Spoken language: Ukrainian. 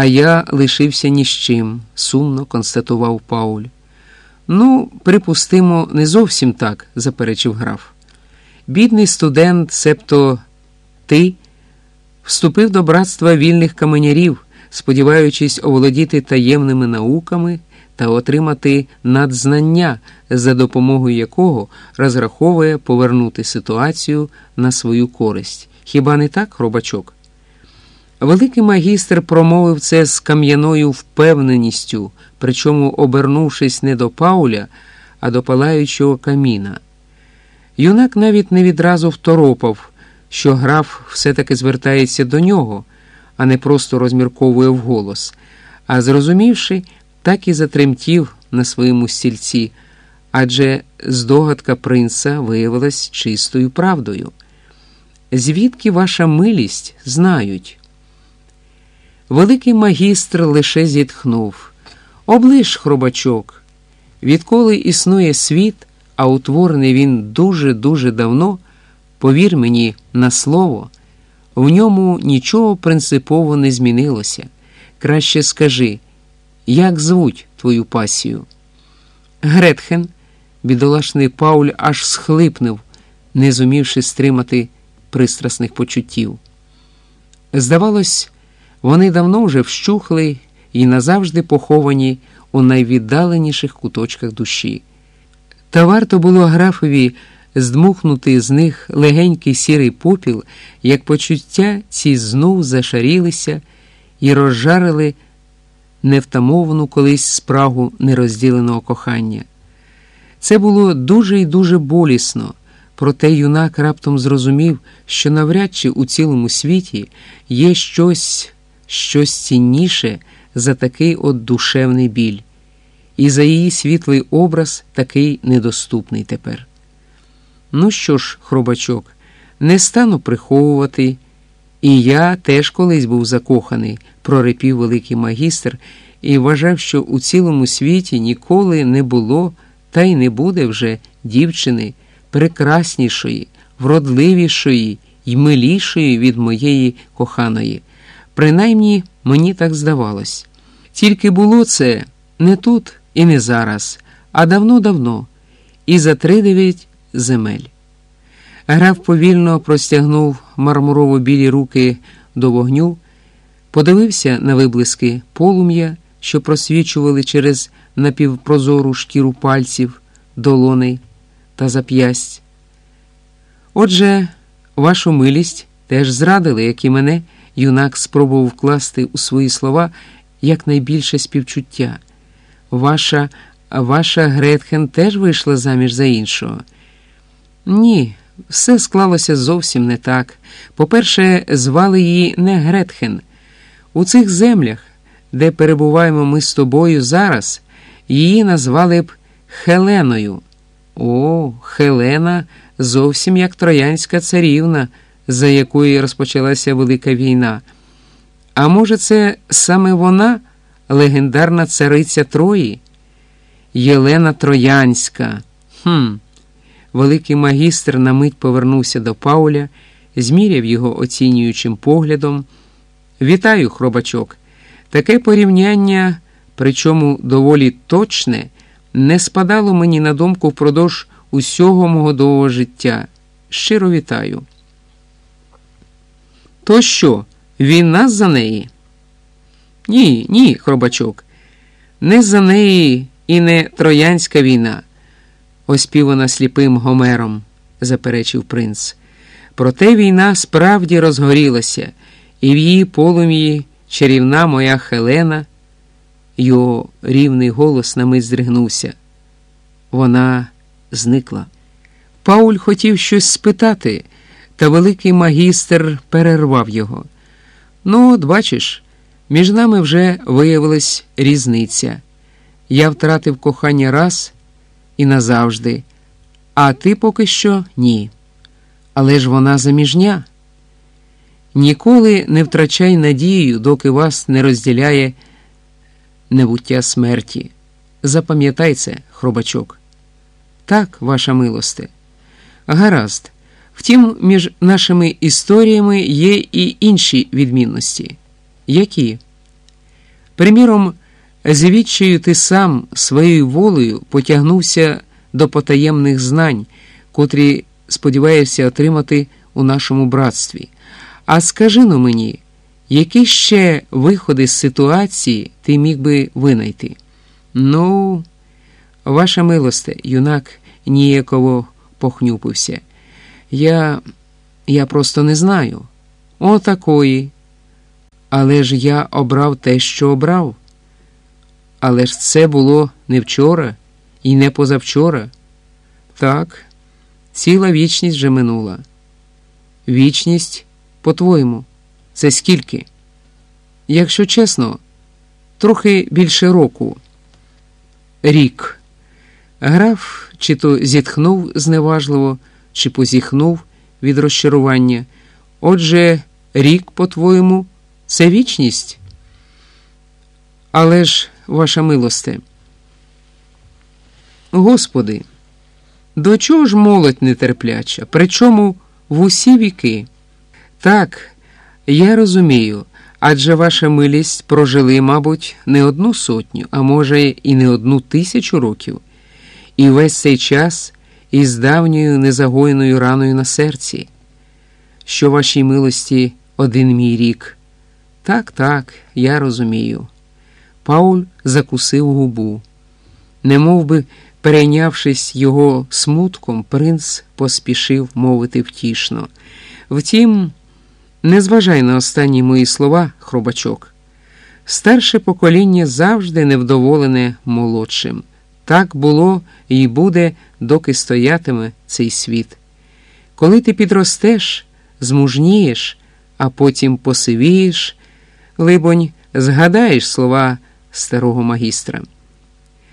А я лишився ні з чим, сумно констатував Пауль. Ну, припустимо, не зовсім так, заперечив граф. Бідний студент, себто ти, вступив до братства вільних каменярів, сподіваючись оволодіти таємними науками та отримати надзнання, за допомогою якого розраховує повернути ситуацію на свою користь. Хіба не так, хробачок? Великий магістр промовив це з кам'яною впевненістю, причому обернувшись не до Пауля, а до палаючого каміна. Юнак навіть не відразу второпав, що граф все-таки звертається до нього, а не просто розмірковує вголос, а зрозумівши, так і затремтів на своєму стільці, адже здогадка принца виявилась чистою правдою. Звідки ваша милість знають? Великий магістр лише зітхнув. Оближ, хробачок, відколи існує світ, а утворений він дуже-дуже давно, повір мені на слово, в ньому нічого принципово не змінилося. Краще скажи, як звуть твою пасію? Гретхен, бідолашний Пауль аж схлипнув, не зумівши стримати пристрасних почуттів. Здавалось, вони давно вже вщухли і назавжди поховані у найвіддаленіших куточках душі. Та варто було графові здмухнути з них легенький сірий попіл, як почуття ці знов зашарілися і розжарили невтамовану колись спрагу нерозділеного кохання. Це було дуже і дуже болісно, проте юнак раптом зрозумів, що навряд чи у цілому світі є щось, щось цінніше за такий от душевний біль, і за її світлий образ такий недоступний тепер. Ну що ж, хробачок, не стану приховувати. І я теж колись був закоханий, прорипів великий магістр, і вважав, що у цілому світі ніколи не було та й не буде вже дівчини прекраснішої, вродливішої й милішої від моєї коханої. Принаймні мені так здавалось. Тільки було це не тут і не зараз, а давно-давно, і за тридев'ять земель. Граф повільно простягнув мармурово білі руки до вогню, подивився на виблиски полум'я, що просвічували через напівпрозору шкіру пальців, долоней та зап'ясть. Отже, вашу милість теж зрадили, як і мене, юнак спробував вкласти у свої слова якнайбільше співчуття. Ваша, ваша Гретхен теж вийшла заміж за іншого. Ні. Все склалося зовсім не так. По-перше, звали її не Гретхен. У цих землях, де перебуваємо ми з тобою зараз, її назвали б Хеленою. О, Хелена зовсім як троянська царівна, за якою розпочалася Велика війна. А може, це саме вона, легендарна цариця Трої? Єлена Троянська. Хм. Великий магістр на мить повернувся до Пауля, зміряв його оцінюючим поглядом. Вітаю, хробачок. Таке порівняння, причому доволі точне, не спадало мені на думку впродовж усього мого довгого життя. Щиро вітаю. То що, він нас за неї? Ні, ні, хробачок. Не за неї і не троянська війна оспівана сліпим Гомером, заперечив принц. Проте війна справді розгорілася, і в її полум'ї чарівна моя Хелена, його рівний голос на мить здригнувся. Вона зникла. Пауль хотів щось спитати, та великий магістр перервав його. Ну, от бачиш, між нами вже виявилась різниця. Я втратив кохання раз і назавжди, а ти поки що ні. Але ж вона заміжня. Ніколи не втрачай надію, доки вас не розділяє небуття смерті. Запам'ятай це, хробачок. Так, ваша милосте. Гаразд. Втім, між нашими історіями є і інші відмінності. Які? Приміром, звідчаю ти сам своєю волею потягнувся до потаємних знань, котрі сподіваєшся отримати у нашому братстві. А скажи ну мені, які ще виходи з ситуації ти міг би винайти? Ну, ваша милосте, юнак ніяково похнюпився. Я. я просто не знаю. Отакої. Але ж я обрав те, що обрав. Але ж це було не вчора і не позавчора. Так, ціла вічність вже минула. Вічність, по-твоєму, це скільки? Якщо чесно, трохи більше року. Рік. Граф чи то зітхнув зневажливо, чи позіхнув від розчарування. Отже, рік, по-твоєму, це вічність? Але ж, ваша милосте. Господи, до чого ж молодь нетерпляча? Причому в усі віки? Так, я розумію, адже ваша милість прожили, мабуть, не одну сотню, а може, і не одну тисячу років, і весь цей час із давньою незагоєною раною на серці, що вашій милості один мій рік. Так, так, я розумію. Пауль закусив губу. Не би, перейнявшись його смутком, принц поспішив мовити втішно. Втім, не зважай на останні мої слова, хробачок. Старше покоління завжди невдоволене молодшим. Так було і буде, доки стоятиме цей світ. Коли ти підростеш, змужнієш, а потім посивієш, либонь, згадаєш слова старого магістра.